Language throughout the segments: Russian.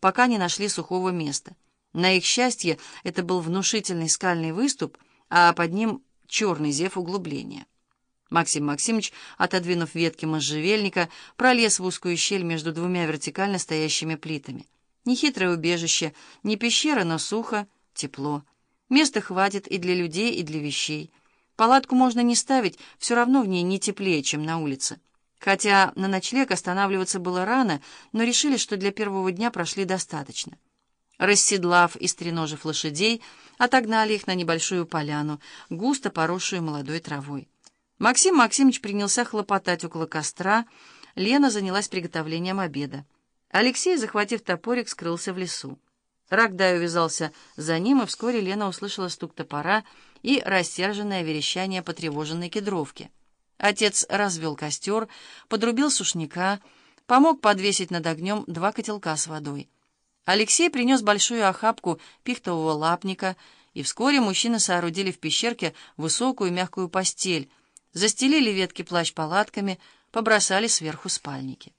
пока не нашли сухого места. На их счастье это был внушительный скальный выступ, а под ним черный зев углубления. Максим Максимович, отодвинув ветки можжевельника, пролез в узкую щель между двумя вертикально стоящими плитами. Нехитрое убежище, не пещера, но сухо, тепло. Места хватит и для людей, и для вещей. Палатку можно не ставить, все равно в ней не теплее, чем на улице. Хотя на ночлег останавливаться было рано, но решили, что для первого дня прошли достаточно. Расседлав и стреножив лошадей, отогнали их на небольшую поляну, густо поросшую молодой травой. Максим Максимович принялся хлопотать около костра, Лена занялась приготовлением обеда. Алексей, захватив топорик, скрылся в лесу. Рогдай увязался за ним, и вскоре Лена услышала стук топора и рассерженное верещание потревоженной кедровки. Отец развел костер, подрубил сушняка, помог подвесить над огнем два котелка с водой. Алексей принес большую охапку пихтового лапника, и вскоре мужчины соорудили в пещерке высокую мягкую постель, застелили ветки плащ-палатками, побросали сверху спальники.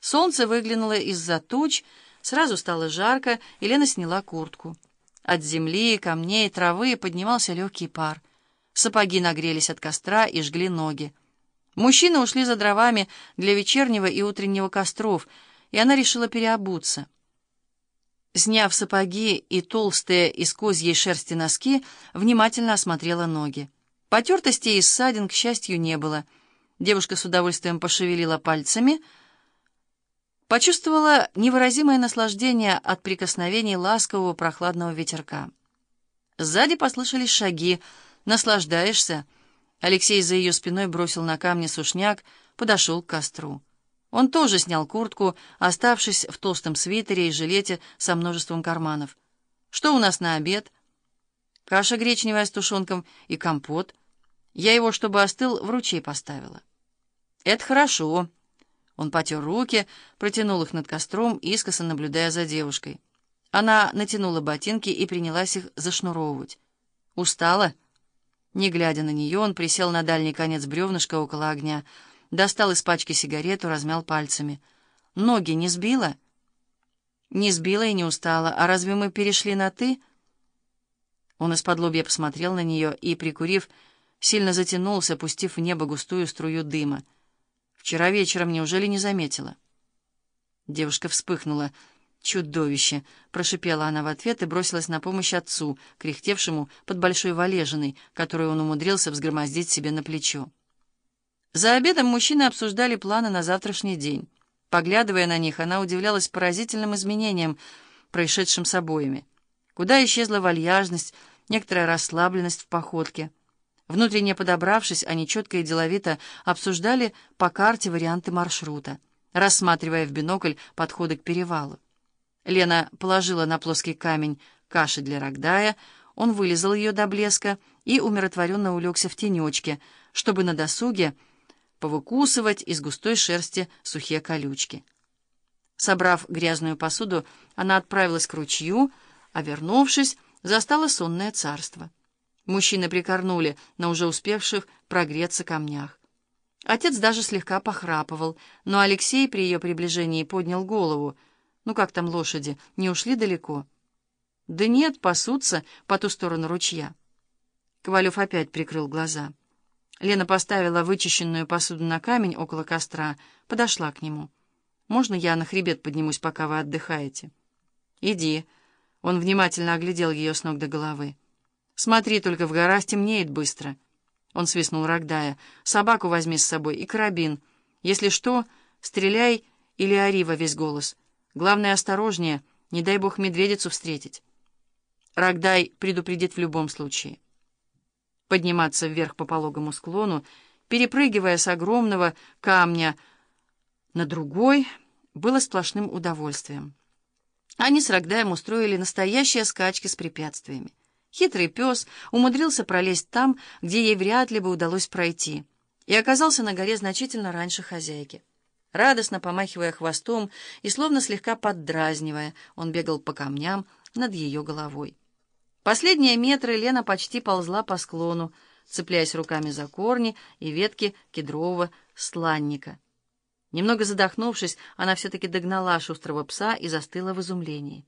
Солнце выглянуло из-за туч, сразу стало жарко, и Лена сняла куртку. От земли, камней, травы поднимался легкий пар. Сапоги нагрелись от костра и жгли ноги. Мужчины ушли за дровами для вечернего и утреннего костров, и она решила переобуться. Сняв сапоги и толстые из козьей шерсти носки, внимательно осмотрела ноги. Потертостей и ссадин, к счастью, не было. Девушка с удовольствием пошевелила пальцами, почувствовала невыразимое наслаждение от прикосновений ласкового прохладного ветерка. Сзади послышались шаги — «Наслаждаешься?» Алексей за ее спиной бросил на камни сушняк, подошел к костру. Он тоже снял куртку, оставшись в толстом свитере и жилете со множеством карманов. «Что у нас на обед?» «Каша гречневая с тушенком и компот. Я его, чтобы остыл, в ручей поставила». «Это хорошо». Он потер руки, протянул их над костром, искоса наблюдая за девушкой. Она натянула ботинки и принялась их зашнуровывать. «Устала?» Не глядя на нее, он присел на дальний конец бревнышка около огня, достал из пачки сигарету, размял пальцами. «Ноги не сбила?» «Не сбила и не устала. А разве мы перешли на «ты»?» Он из-под лобья посмотрел на нее и, прикурив, сильно затянулся, пустив в небо густую струю дыма. «Вчера вечером неужели не заметила?» Девушка вспыхнула. «Чудовище!» — прошипела она в ответ и бросилась на помощь отцу, кряхтевшему под большой валежиной, которую он умудрился взгромоздить себе на плечо. За обедом мужчины обсуждали планы на завтрашний день. Поглядывая на них, она удивлялась поразительным изменениям, происшедшим с обоими. Куда исчезла вальяжность, некоторая расслабленность в походке. Внутренне подобравшись, они четко и деловито обсуждали по карте варианты маршрута, рассматривая в бинокль подходы к перевалу. Лена положила на плоский камень каши для Рогдая, он вылезал ее до блеска и умиротворенно улегся в тенечке, чтобы на досуге повыкусывать из густой шерсти сухие колючки. Собрав грязную посуду, она отправилась к ручью, а, вернувшись, застала сонное царство. Мужчины прикорнули на уже успевших прогреться камнях. Отец даже слегка похрапывал, но Алексей при ее приближении поднял голову — ну как там лошади, не ушли далеко? Да нет, пасутся по ту сторону ручья. Ковалев опять прикрыл глаза. Лена поставила вычищенную посуду на камень около костра, подошла к нему. «Можно я на хребет поднимусь, пока вы отдыхаете?» «Иди». Он внимательно оглядел ее с ног до головы. «Смотри, только в горах темнеет быстро». Он свистнул Рогдая. «Собаку возьми с собой и карабин. Если что, стреляй или ори во весь голос». Главное, осторожнее, не дай бог медведицу встретить. Рогдай предупредит в любом случае. Подниматься вверх по пологому склону, перепрыгивая с огромного камня на другой, было сплошным удовольствием. Они с Рогдаем устроили настоящие скачки с препятствиями. Хитрый пес умудрился пролезть там, где ей вряд ли бы удалось пройти, и оказался на горе значительно раньше хозяйки. Радостно помахивая хвостом и словно слегка поддразнивая, он бегал по камням над ее головой. Последние метры Лена почти ползла по склону, цепляясь руками за корни и ветки кедрового сланника. Немного задохнувшись, она все-таки догнала шустрого пса и застыла в изумлении.